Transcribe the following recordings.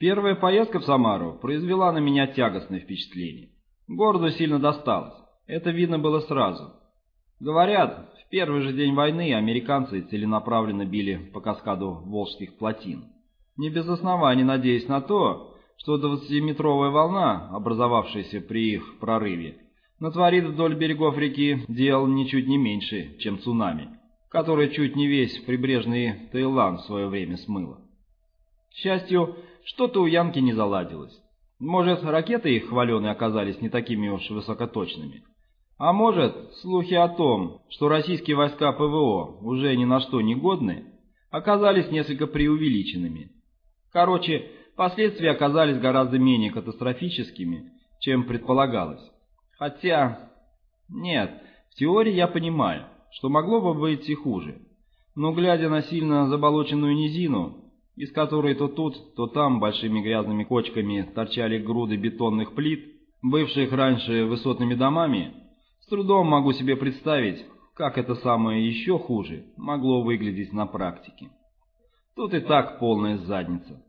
Первая поездка в Самару произвела на меня тягостное впечатление. Городу сильно досталось. Это видно было сразу. Говорят, в первый же день войны американцы целенаправленно били по каскаду Волжских плотин. Не без оснований надеясь на то, что 20-метровая волна, образовавшаяся при их прорыве, натворит вдоль берегов реки дел ничуть не меньше, чем цунами, которое чуть не весь прибрежный Таиланд в свое время смыло. К счастью, что-то у Янки не заладилось. Может, ракеты их хваленые оказались не такими уж высокоточными. А может, слухи о том, что российские войска ПВО уже ни на что не годны, оказались несколько преувеличенными. Короче, последствия оказались гораздо менее катастрофическими, чем предполагалось. Хотя... Нет, в теории я понимаю, что могло бы быть и хуже. Но глядя на сильно заболоченную низину, из которой то тут, то там большими грязными кочками торчали груды бетонных плит, бывших раньше высотными домами, с трудом могу себе представить, как это самое еще хуже могло выглядеть на практике. Тут и так полная задница.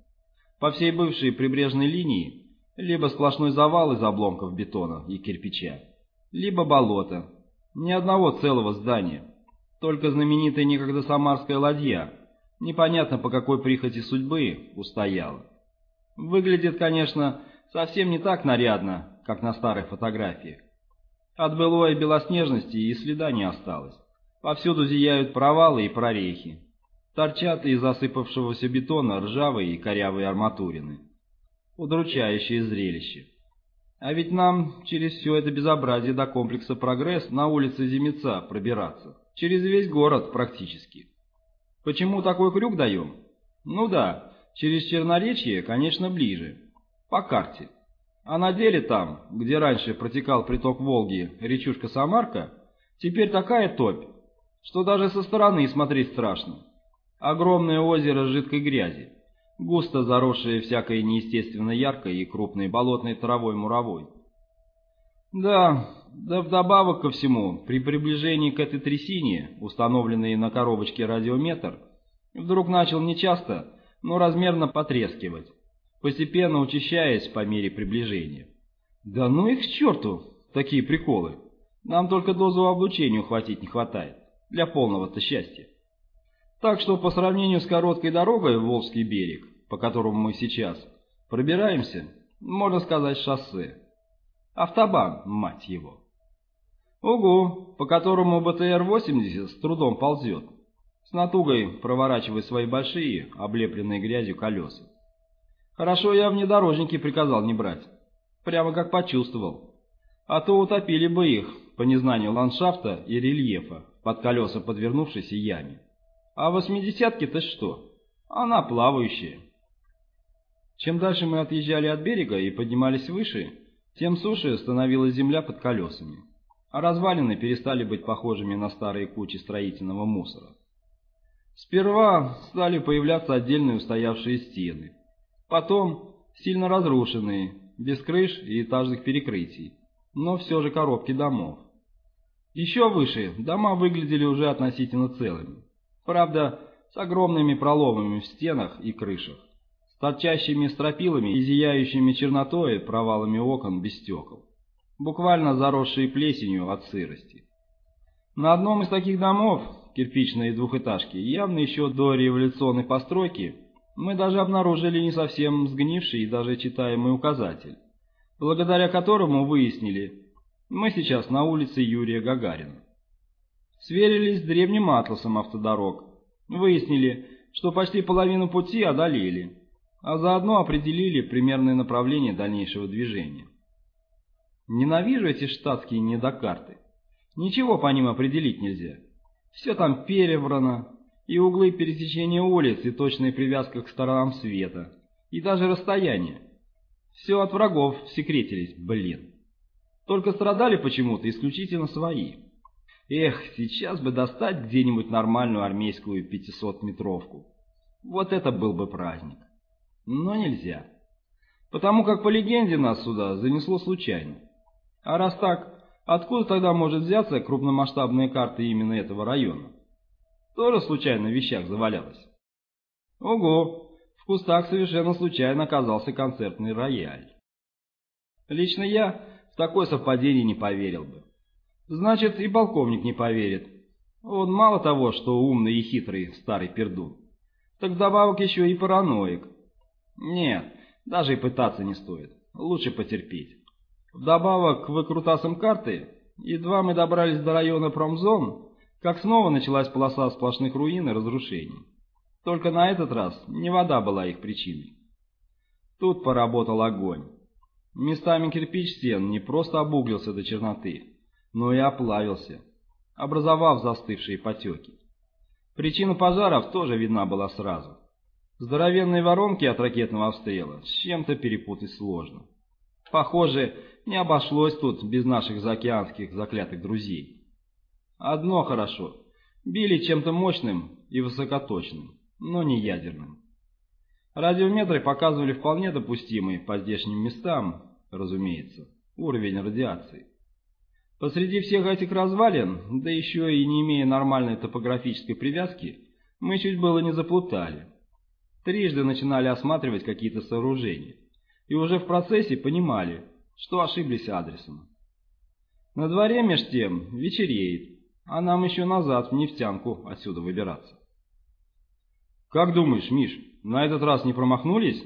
По всей бывшей прибрежной линии либо сплошной завал из обломков бетона и кирпича, либо болото. Ни одного целого здания, только знаменитая некогда самарская ладья, непонятно по какой прихоти судьбы, устояла. Выглядит, конечно, совсем не так нарядно, как на старых фотографиях. От былой белоснежности и следа не осталось. Повсюду зияют провалы и прорехи. Торчат из засыпавшегося бетона ржавые и корявые арматурины. Удручающее зрелище. А ведь нам через все это безобразие до комплекса «Прогресс» на улице Зимеца пробираться. Через весь город практически. Почему такой крюк даем? Ну да, через Черноречье, конечно, ближе. По карте. А на деле там, где раньше протекал приток Волги, речушка Самарка, теперь такая топь, что даже со стороны смотреть страшно. Огромное озеро жидкой грязи, густо заросшее всякой неестественно яркой и крупной болотной травой муровой. Да, да вдобавок ко всему, при приближении к этой трясине, установленной на коробочке радиометр, вдруг начал нечасто, но размерно потрескивать, постепенно учащаясь по мере приближения. Да ну их к черту, такие приколы. Нам только дозу облучения ухватить не хватает, для полного-то счастья. Так что по сравнению с короткой дорогой в Волжский берег, по которому мы сейчас пробираемся, можно сказать шоссе. Автобан, мать его. Угу, по которому БТР-80 с трудом ползет, с натугой проворачивая свои большие, облепленные грязью колеса. Хорошо я внедорожники приказал не брать, прямо как почувствовал. А то утопили бы их по незнанию ландшафта и рельефа под колеса подвернувшейся яме. А восьмидесятки-то что? Она плавающая. Чем дальше мы отъезжали от берега и поднимались выше, тем суше становилась земля под колесами а развалины перестали быть похожими на старые кучи строительного мусора. Сперва стали появляться отдельные устоявшие стены, потом сильно разрушенные, без крыш и этажных перекрытий, но все же коробки домов. Еще выше дома выглядели уже относительно целыми, правда, с огромными проломами в стенах и крышах, с торчащими стропилами и зияющими чернотой провалами окон без стекол буквально заросшие плесенью от сырости. На одном из таких домов, кирпичной двухэтажки, явно еще до революционной постройки, мы даже обнаружили не совсем сгнивший и даже читаемый указатель, благодаря которому выяснили, мы сейчас на улице Юрия Гагарина. Сверились с древним атласом автодорог, выяснили, что почти половину пути одолели, а заодно определили примерное направление дальнейшего движения. Ненавижу эти штатские недокарты. Ничего по ним определить нельзя. Все там перебрано, и углы пересечения улиц, и точная привязка к сторонам света, и даже расстояние. Все от врагов секретились, блин. Только страдали почему-то исключительно свои. Эх, сейчас бы достать где-нибудь нормальную армейскую 500-метровку. Вот это был бы праздник. Но нельзя. Потому как по легенде нас сюда занесло случайно. А раз так, откуда тогда может взяться крупномасштабная карта именно этого района? Тоже случайно в вещах завалялась? Ого, В кустах совершенно случайно оказался концертный рояль. Лично я в такое совпадение не поверил бы. Значит, и полковник не поверит. Он мало того, что умный и хитрый старый пердун, так вдобавок еще и параноик. Нет, даже и пытаться не стоит. Лучше потерпеть. Вдобавок к выкрутасам карты, едва мы добрались до района промзон, как снова началась полоса сплошных руин и разрушений. Только на этот раз не вода была их причиной. Тут поработал огонь. Местами кирпич стен не просто обуглился до черноты, но и оплавился, образовав застывшие потеки. Причина пожаров тоже видна была сразу. Здоровенные воронки от ракетного обстрела с чем-то перепутать сложно. Похоже, не обошлось тут без наших заокеанских заклятых друзей. Одно хорошо. Били чем-то мощным и высокоточным, но не ядерным. Радиометры показывали вполне допустимый по здешним местам, разумеется, уровень радиации. Посреди всех этих развалин, да еще и не имея нормальной топографической привязки, мы чуть было не заплутали. Трижды начинали осматривать какие-то сооружения, и уже в процессе понимали, что ошиблись адресом. На дворе меж тем вечереет, а нам еще назад в нефтянку отсюда выбираться. «Как думаешь, Миш, на этот раз не промахнулись?»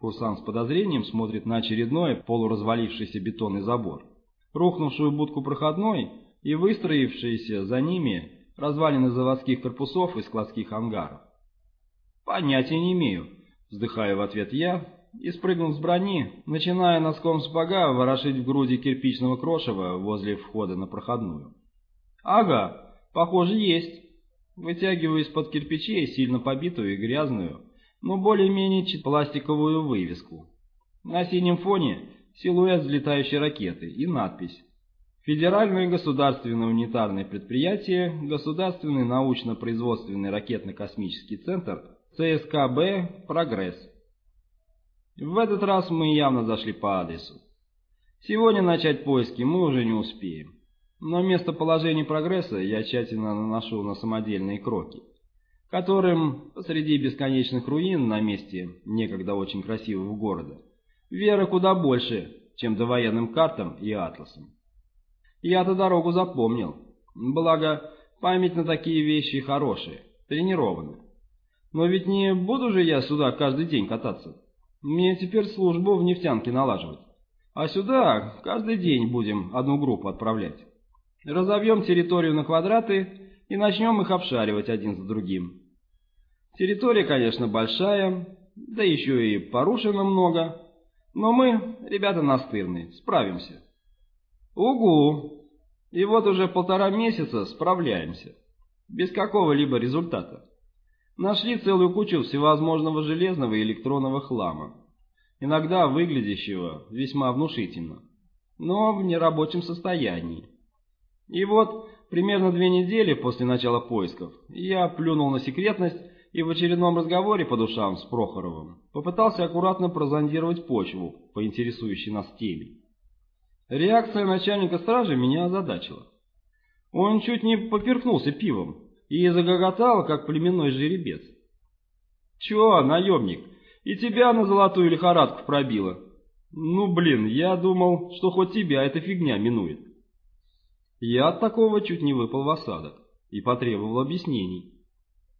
Курсант с подозрением смотрит на очередной полуразвалившийся бетонный забор, рухнувшую будку проходной и выстроившиеся за ними развалины заводских корпусов и складских ангаров. «Понятия не имею», — вздыхаю в ответ я и, спрыгнув с брони, начиная носком сапога ворошить в груди кирпичного крошева возле входа на проходную. «Ага, похоже, есть». Вытягиваю из-под кирпичей сильно побитую и грязную, но более-менее пластиковую вывеску. На синем фоне силуэт взлетающей ракеты и надпись Федеральное государственное унитарное предприятие, Государственный научно-производственный ракетно-космический центр, ЦСКБ «Прогресс». В этот раз мы явно зашли по адресу. Сегодня начать поиски мы уже не успеем. Но местоположение прогресса я тщательно наношу на самодельные кроки, которым посреди бесконечных руин на месте некогда очень красивого города вера куда больше, чем довоенным картам и атласам. Я-то дорогу запомнил, благо память на такие вещи хорошая, тренированная. Но ведь не буду же я сюда каждый день кататься. Мне теперь службу в нефтянке налаживать. А сюда каждый день будем одну группу отправлять. Разовьем территорию на квадраты и начнем их обшаривать один за другим. Территория, конечно, большая, да еще и порушено много, но мы, ребята настырные, справимся. Угу! И вот уже полтора месяца справляемся, без какого-либо результата. Нашли целую кучу всевозможного железного и электронного хлама, иногда выглядящего весьма внушительно, но в нерабочем состоянии. И вот, примерно две недели после начала поисков, я плюнул на секретность и в очередном разговоре по душам с Прохоровым попытался аккуратно прозондировать почву по интересующей нас теме. Реакция начальника стражи меня озадачила. Он чуть не поперхнулся пивом и загоготал, как племенной жеребец. «Чё, наемник, и тебя на золотую лихорадку пробило?» «Ну, блин, я думал, что хоть тебя эта фигня минует». Я от такого чуть не выпал в осадок и потребовал объяснений.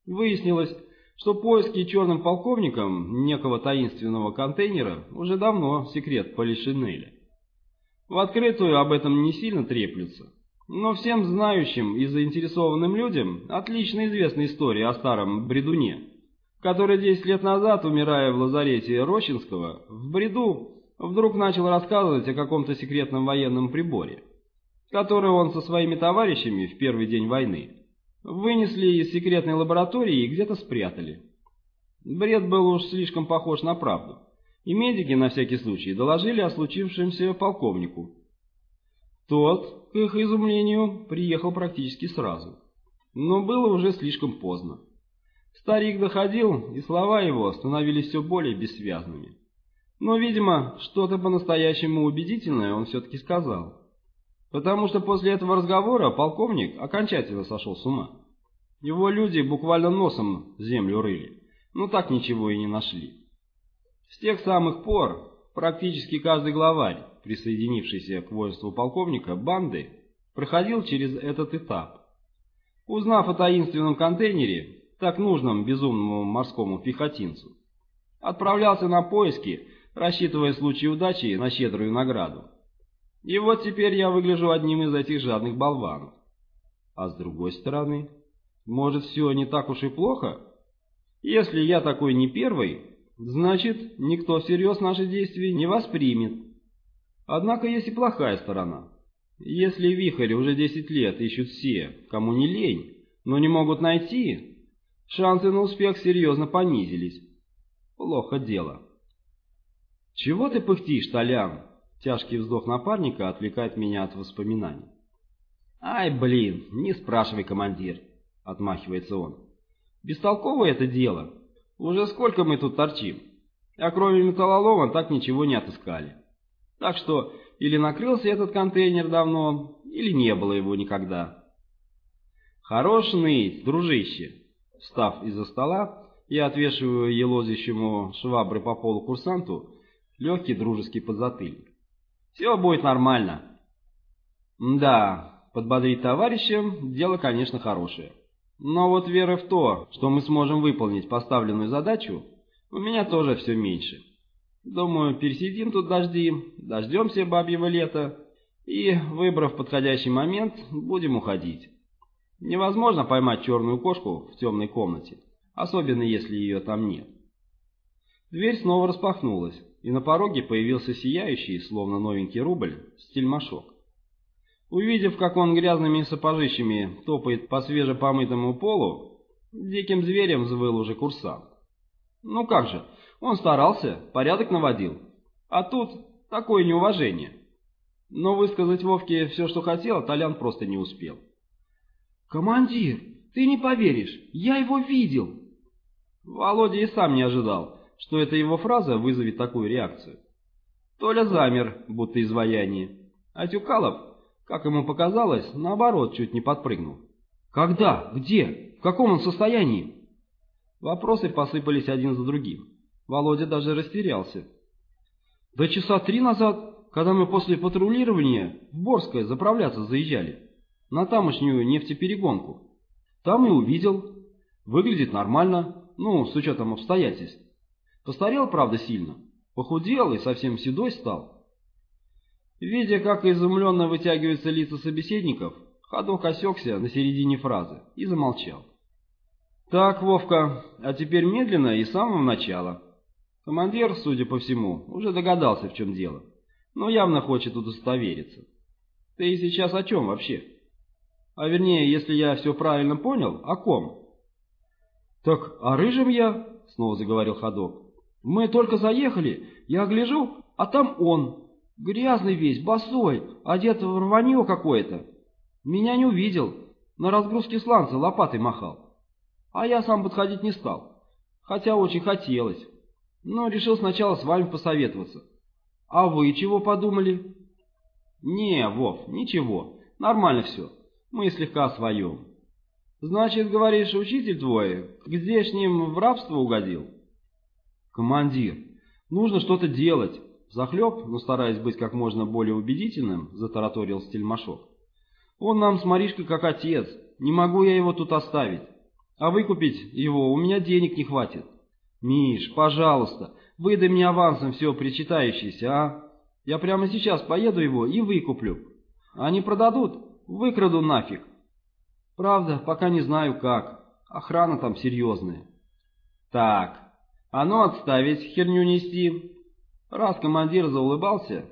Выяснилось, что поиски черным полковником некого таинственного контейнера уже давно секрет Полишинеля. В открытую об этом не сильно треплются, но всем знающим и заинтересованным людям отлично известна история о старом бредуне, который 10 лет назад, умирая в лазарете Рощинского, в бреду вдруг начал рассказывать о каком-то секретном военном приборе который он со своими товарищами в первый день войны вынесли из секретной лаборатории и где-то спрятали. Бред был уж слишком похож на правду, и медики на всякий случай доложили о случившемся полковнику. Тот, их изумлению, приехал практически сразу, но было уже слишком поздно. Старик доходил, и слова его становились все более бессвязными. Но, видимо, что-то по-настоящему убедительное он все-таки сказал. Потому что после этого разговора полковник окончательно сошел с ума. Его люди буквально носом землю рыли, но так ничего и не нашли. С тех самых пор практически каждый главарь, присоединившийся к воинству полковника банды, проходил через этот этап. Узнав о таинственном контейнере, так нужном безумному морскому пехотинцу, отправлялся на поиски, рассчитывая в случае удачи на щедрую награду. И вот теперь я выгляжу одним из этих жадных болванов. А с другой стороны, может все не так уж и плохо? Если я такой не первый, значит, никто всерьез наши действия не воспримет. Однако есть и плохая сторона. Если вихрь уже 10 лет ищут все, кому не лень, но не могут найти, шансы на успех серьезно понизились. Плохо дело. «Чего ты пыхтишь, Толян?» Тяжкий вздох напарника отвлекает меня от воспоминаний. «Ай, блин, не спрашивай, командир», — отмахивается он. «Бестолковое это дело. Уже сколько мы тут торчим, а кроме металлолома так ничего не отыскали. Так что или накрылся этот контейнер давно, или не было его никогда». «Хорош ныть, дружище!» Встав из-за стола, я отвешиваю елозящему швабры по полу курсанту легкий дружеский подзатыльник. «Все будет нормально». «Да, подбодрить товарища – дело, конечно, хорошее. Но вот веры в то, что мы сможем выполнить поставленную задачу, у меня тоже все меньше. Думаю, пересидим тут дожди, дождемся бабьего лета и, выбрав подходящий момент, будем уходить. Невозможно поймать черную кошку в темной комнате, особенно если ее там нет. Дверь снова распахнулась, и на пороге появился сияющий, словно новенький рубль, стельмашок. Увидев, как он грязными сапожищами топает по свежепомытому полу, диким зверем взвыл уже курсант. Ну как же, он старался, порядок наводил. А тут такое неуважение. Но высказать Вовке все, что хотел, Толян просто не успел. «Командир, ты не поверишь, я его видел!» Володя и сам не ожидал, что эта его фраза вызовет такую реакцию. Толя замер, будто изваяние, а Тюкалов как ему показалось, наоборот, чуть не подпрыгнул. «Когда? Где? В каком он состоянии?» Вопросы посыпались один за другим. Володя даже растерялся. «Да часа три назад, когда мы после патрулирования в Борское заправляться заезжали, на тамошнюю нефтеперегонку. Там и увидел. Выглядит нормально, ну, с учетом обстоятельств. Постарел, правда, сильно. Похудел и совсем седой стал. Видя, как изумленно вытягиваются лица собеседников, ходок осекся на середине фразы и замолчал. «Так, Вовка, а теперь медленно и с самого начала». Командир, судя по всему, уже догадался, в чем дело, но явно хочет удостовериться. «Ты сейчас о чем вообще?» «А вернее, если я все правильно понял, о ком?» «Так о рыжем я», — снова заговорил ходок. «Мы только заехали, я гляжу, а там он, Грязный весь, босой, одет в рванье какое-то. Меня не увидел, на разгрузке сланца лопатой махал. А я сам подходить не стал, хотя очень хотелось. Но решил сначала с вами посоветоваться. А вы чего подумали? Не, Вов, ничего, нормально все. Мы слегка о своем. Значит, говоришь, учитель твой к здешним в рабство угодил? Командир, нужно что-то делать. Захлеб, но стараясь быть как можно более убедительным, затараторил стельмашов. Он нам с Маришкой как отец, не могу я его тут оставить. А выкупить его у меня денег не хватит. Миш, пожалуйста, выдай мне авансом все причитающееся, а? Я прямо сейчас поеду его и выкуплю. Они продадут, выкраду нафиг. Правда, пока не знаю как. Охрана там серьезная. Так, а ну отставить херню нести. Раз командир заулыбался,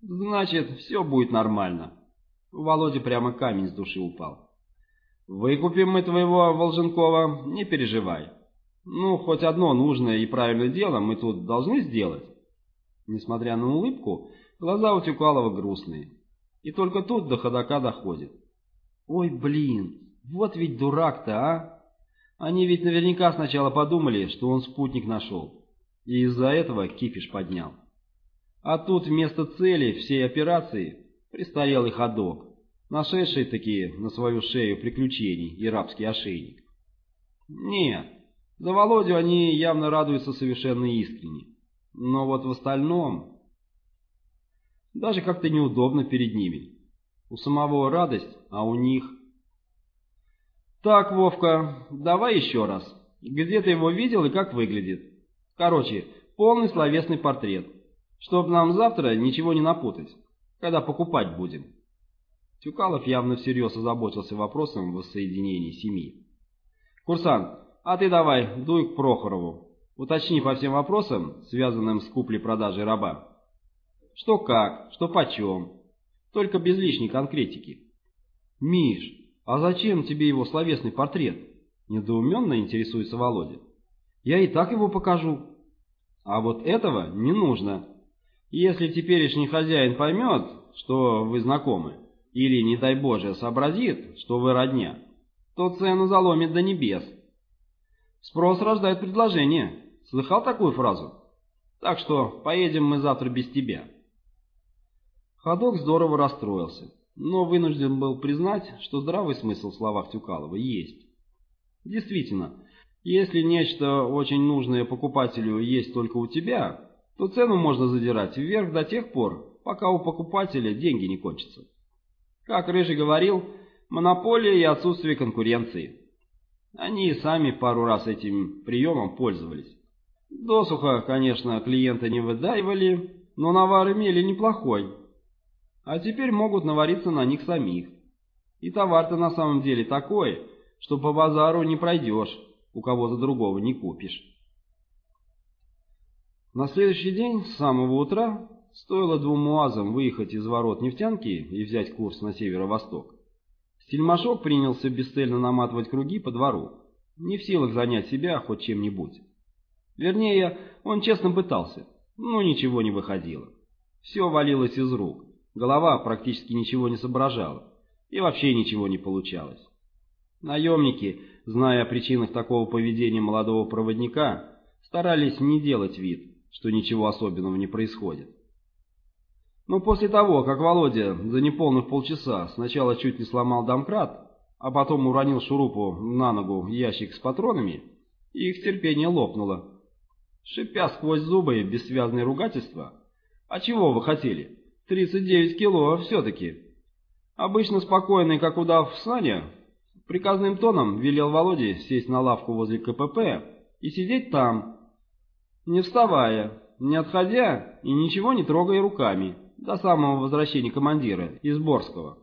значит, все будет нормально. У Володи прямо камень с души упал. Выкупим мы твоего Волженкова, не переживай. Ну, хоть одно нужное и правильное дело мы тут должны сделать. Несмотря на улыбку, глаза у Тюкалова грустные. И только тут до ходока доходит. Ой, блин, вот ведь дурак-то, а! Они ведь наверняка сначала подумали, что он спутник нашел и из-за этого кипиш поднял. А тут вместо цели всей операции престарелый ходок, нашедший такие на свою шею приключений и рабский ошейник. Нет, За Володю они явно радуются совершенно искренне. Но вот в остальном... Даже как-то неудобно перед ними. У самого радость, а у них... Так, Вовка, давай еще раз. Где ты его видел и как выглядит? Короче, полный словесный портрет. Чтоб нам завтра ничего не напутать, когда покупать будем. Тюкалов явно всерьез озаботился вопросом воссоединения семьи. «Курсант, а ты давай дуй к Прохорову. Уточни по всем вопросам, связанным с куплей-продажей раба. Что как, что почем. Только без лишней конкретики. Миш, а зачем тебе его словесный портрет? Недоуменно интересуется Володя. Я и так его покажу. А вот этого не нужно. Если теперешний хозяин поймет, что вы знакомы, или, не дай Боже, сообразит, что вы родня, то цену заломит до небес. Спрос рождает предложение. Слыхал такую фразу? Так что поедем мы завтра без тебя. Ходок здорово расстроился, но вынужден был признать, что здравый смысл в словах Тюкалова есть. Действительно, если нечто очень нужное покупателю есть только у тебя, то цену можно задирать вверх до тех пор, пока у покупателя деньги не кончатся. Как Рыжий говорил, монополия и отсутствие конкуренции. Они и сами пару раз этим приемом пользовались. Досуха, конечно, клиента не выдаивали, но навар имели неплохой, а теперь могут навариться на них самих. И товар-то на самом деле такой, что по базару не пройдешь, у кого за другого не купишь. На следующий день, с самого утра, стоило двум муазам выехать из ворот нефтянки и взять курс на северо-восток. Стельмашок принялся бесцельно наматывать круги по двору, не в силах занять себя хоть чем-нибудь. Вернее, он честно пытался, но ничего не выходило. Все валилось из рук. Голова практически ничего не соображала, и вообще ничего не получалось. Наемники, зная о причинах такого поведения молодого проводника, старались не делать вид, что ничего особенного не происходит. Но после того, как Володя за неполных полчаса сначала чуть не сломал домкрат, а потом уронил шурупу на ногу ящик с патронами, их терпение лопнуло. Шипя сквозь зубы бессвязные ругательства, «А чего вы хотели? 39 кило все-таки. Обычно спокойный, как удав в сане, приказным тоном велел Володе сесть на лавку возле КПП и сидеть там, не вставая, не отходя и ничего не трогая руками, до самого возвращения командира из Борского.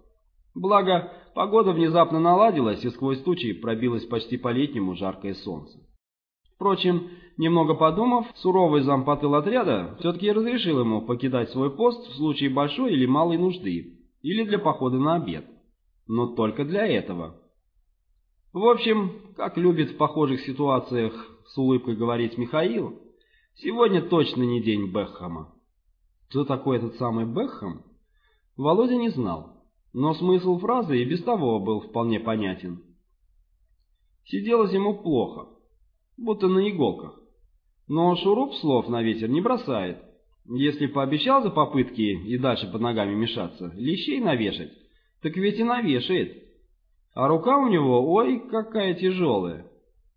Благо, погода внезапно наладилась, и сквозь тучи пробилось почти по-летнему жаркое солнце. Впрочем, немного подумав, суровый зампотыл отряда все-таки разрешил ему покидать свой пост в случае большой или малой нужды, или для похода на обед. Но только для этого. В общем, как любит в похожих ситуациях с улыбкой говорить Михаил, сегодня точно не день Бэххэма. Кто такой этот самый Бэххэм? Володя не знал, но смысл фразы и без того был вполне понятен. Сиделось ему плохо будто на иголках. Но шуруп слов на ветер не бросает. Если пообещал за попытки и дальше под ногами мешаться, лещей навешать, так ведь и навешает. А рука у него, ой, какая тяжелая.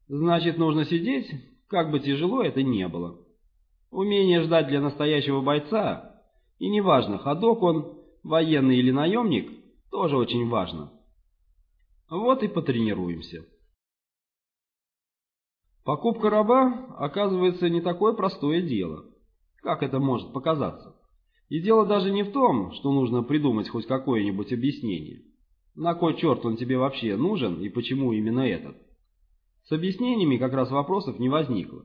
Значит, нужно сидеть, как бы тяжело это не было. Умение ждать для настоящего бойца, и неважно, ходок он, военный или наемник, тоже очень важно. Вот и потренируемся. Покупка раба, оказывается, не такое простое дело, как это может показаться. И дело даже не в том, что нужно придумать хоть какое-нибудь объяснение. На кой черт он тебе вообще нужен и почему именно этот? С объяснениями как раз вопросов не возникло.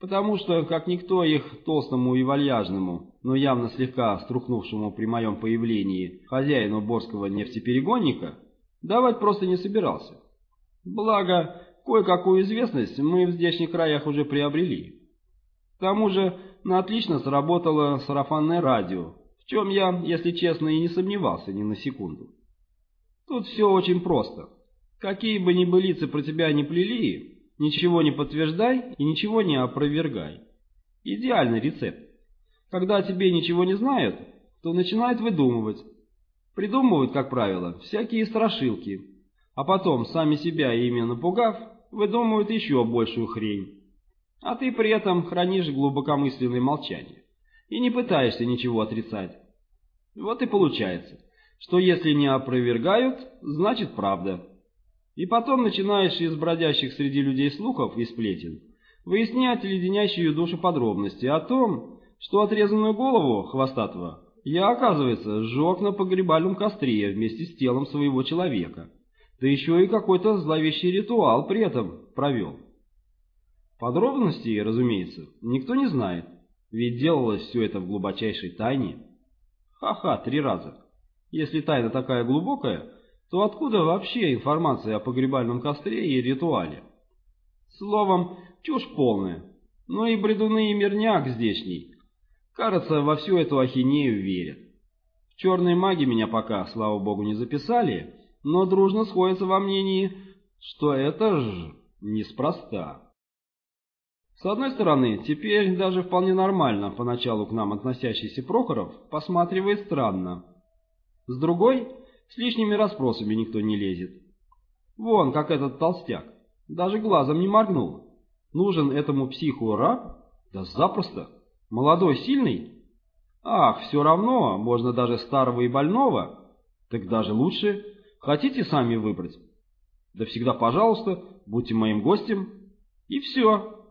Потому что, как никто их толстому и вальяжному, но явно слегка струхнувшему при моем появлении хозяину Борского нефтеперегонника, давать просто не собирался. Благо, Кое-какую известность мы в здешних краях уже приобрели. К тому же на отлично сработало сарафанное радио, в чем я, если честно, и не сомневался ни на секунду. Тут все очень просто. Какие бы ни былицы про тебя не плели, ничего не подтверждай и ничего не опровергай. Идеальный рецепт. Когда о тебе ничего не знают, то начинают выдумывать. Придумывают, как правило, всякие страшилки, а потом, сами себя ими напугав, выдумывают еще большую хрень. А ты при этом хранишь глубокомысленное молчание и не пытаешься ничего отрицать. Вот и получается, что если не опровергают, значит правда. И потом начинаешь из бродящих среди людей слухов и сплетен выяснять леденящие душу подробности о том, что отрезанную голову хвостатого я, оказывается, сжег на погребальном костре вместе с телом своего человека, да еще и какой-то зловещий ритуал при этом провел. Подробностей, разумеется, никто не знает, ведь делалось все это в глубочайшей тайне. Ха-ха, три раза. Если тайна такая глубокая, то откуда вообще информация о погребальном костре и ритуале? Словом, чушь полная. Но и бредуны и мирняк здешний, кажется, во всю эту ахинею верят. Черные маги меня пока, слава богу, не записали, но дружно сходятся во мнении, что это ж неспроста. С одной стороны, теперь даже вполне нормально поначалу к нам относящийся Прохоров посматривает странно. С другой, с лишними расспросами никто не лезет. Вон, как этот толстяк, даже глазом не моргнул. Нужен этому психу раб? Да запросто. Молодой, сильный? Ах, все равно, можно даже старого и больного. Так даже лучше. Хотите сами выбрать? Да всегда пожалуйста, будьте моим гостем. И все.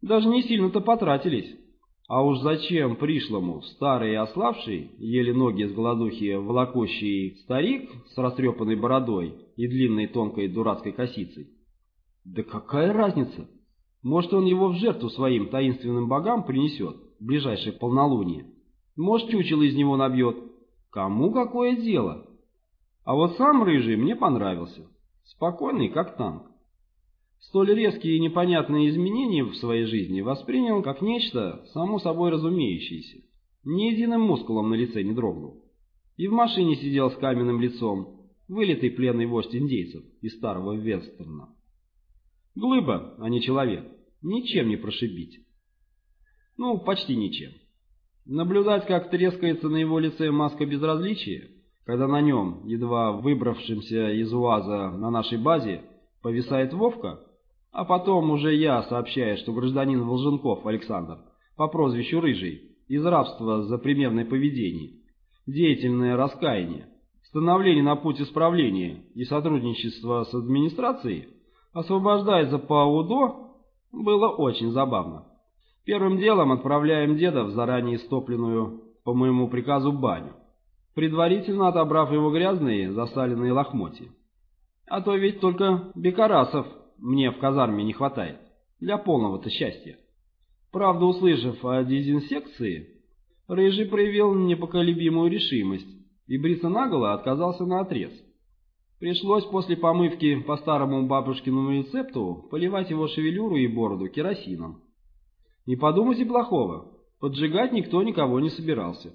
Даже не сильно-то потратились. А уж зачем пришлому старый и ославший, еле ноги с голодухи волокущий старик с растрепанной бородой и длинной тонкой дурацкой косицей? Да какая разница? Может, он его в жертву своим таинственным богам принесет в ближайшее полнолуние? Может, чучело из него набьет? Кому какое дело? А вот сам Рыжий мне понравился. Спокойный, как танк столь резкие и непонятные изменения в своей жизни воспринял как нечто само собой разумеющееся. Ни единым мускулом на лице не дрогнул. И в машине сидел с каменным лицом, вылитый пленный вождь индейцев из старого вестерна. Глыба, а не человек, ничем не прошибить. Ну, почти ничем. Наблюдать, как трескается на его лице маска безразличия, когда на нем, едва выбравшимся из УАЗа на нашей базе, повисает Вовка, а потом уже я сообщаю, что гражданин Волженков Александр по прозвищу Рыжий из рабства за примерное поведение, деятельное раскаяние, становление на путь исправления и сотрудничество с администрацией освобождается по УДО, было очень забавно. Первым делом отправляем деда в заранее стопленную по моему приказу баню, предварительно отобрав его грязные засаленные лохмотья. А то ведь только Бекарасов мне в казарме не хватает для полного-то счастья. Правда, услышав о дезинсекции, Рыжий проявил непоколебимую решимость и бриться наголо отказался на отрез. Пришлось после помывки по старому бабушкиному рецепту поливать его шевелюру и бороду керосином. Не подумайте плохого, поджигать никто никого не собирался.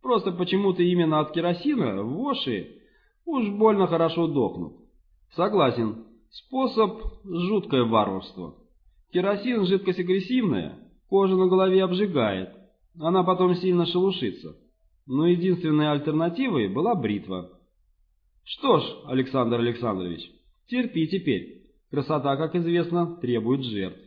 Просто почему-то именно от керосина воши уж больно хорошо дохнут. Согласен, Способ – жуткое варварство. Керосин – жидкость агрессивная, кожа на голове обжигает, она потом сильно шелушится. Но единственной альтернативой была бритва. Что ж, Александр Александрович, терпи теперь. Красота, как известно, требует жертв.